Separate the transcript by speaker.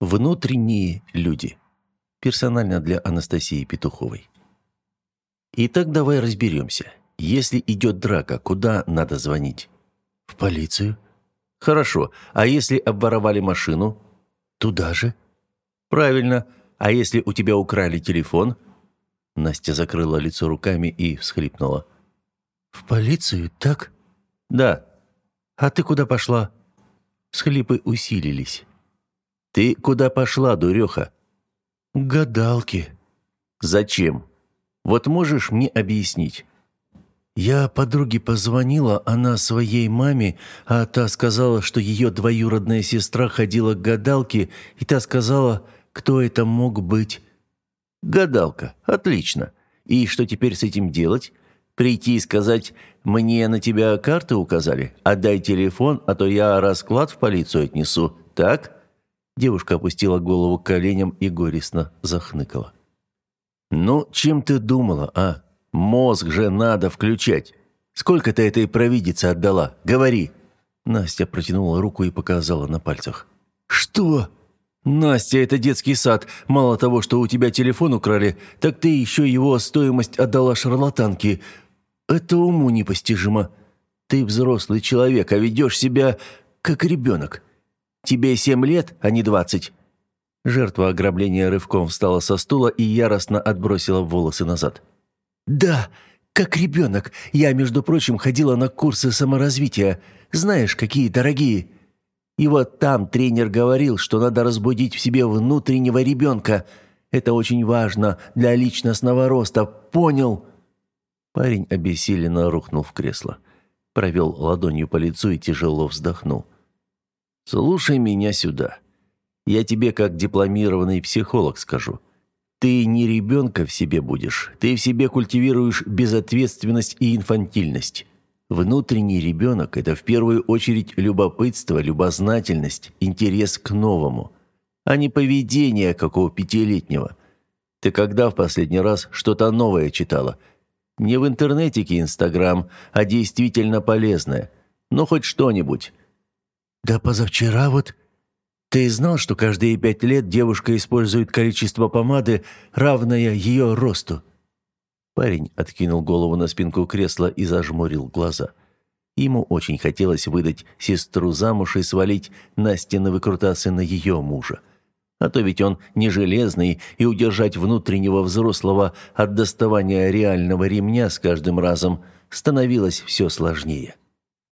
Speaker 1: Внутренние люди. Персонально для Анастасии Петуховой. Итак, давай разберемся. Если идет драка, куда надо звонить?
Speaker 2: В полицию.
Speaker 1: Хорошо. А если обворовали машину?
Speaker 2: Туда же.
Speaker 1: Правильно. А если у тебя украли телефон? Настя закрыла лицо руками и всхлипнула.
Speaker 2: В полицию, так?
Speaker 1: Да.
Speaker 2: А ты куда пошла?
Speaker 1: Всхлипы усилились. «Ты куда пошла, дуреха?»
Speaker 2: «К гадалке».
Speaker 1: «Зачем? Вот можешь мне объяснить?»
Speaker 2: «Я подруге позвонила, она своей маме, а та сказала, что ее двоюродная сестра ходила к гадалке, и та сказала, кто это мог быть».
Speaker 1: «Гадалка. Отлично. И что теперь с этим делать? Прийти и сказать, мне на тебя карты указали? Отдай телефон, а то я расклад в полицию отнесу. Так?» Девушка опустила голову к коленям и горестно захныкала. «Ну, чем ты думала, а? Мозг же надо включать. Сколько ты этой провидице отдала? Говори!» Настя протянула руку и показала на пальцах.
Speaker 2: «Что?»
Speaker 1: «Настя, это детский сад. Мало того, что у тебя телефон украли, так ты еще его стоимость отдала шарлатанке. Это уму непостижимо. Ты взрослый человек, а ведешь себя как ребенок. Тебе семь лет, а не двадцать». Жертва ограбления рывком встала со стула и яростно отбросила волосы назад.
Speaker 2: «Да, как ребенок. Я, между прочим, ходила на курсы саморазвития. Знаешь, какие дорогие. И вот там тренер говорил, что надо разбудить в себе внутреннего ребенка. Это очень важно для личностного роста. Понял?»
Speaker 1: Парень обессиленно рухнул в кресло. Провел ладонью по лицу и тяжело вздохнул. Слушай меня сюда. Я тебе как дипломированный психолог скажу. Ты не ребенка в себе будешь, ты в себе культивируешь безответственность и инфантильность. Внутренний ребенок – это в первую очередь любопытство, любознательность, интерес к новому, а не поведение, как у пятилетнего. Ты когда в последний раз что-то новое читала? Не в интернетике Инстаграм, а действительно полезное. Ну, хоть что-нибудь.
Speaker 2: «Да позавчера вот...» «Ты знал, что каждые пять лет девушка использует количество помады, равное ее росту?»
Speaker 1: Парень откинул голову на спинку кресла и зажмурил глаза. Ему очень хотелось выдать сестру замуж и свалить Настины выкрутасы на ее мужа. А то ведь он не железный, и удержать внутреннего взрослого от доставания реального ремня с каждым разом становилось все сложнее.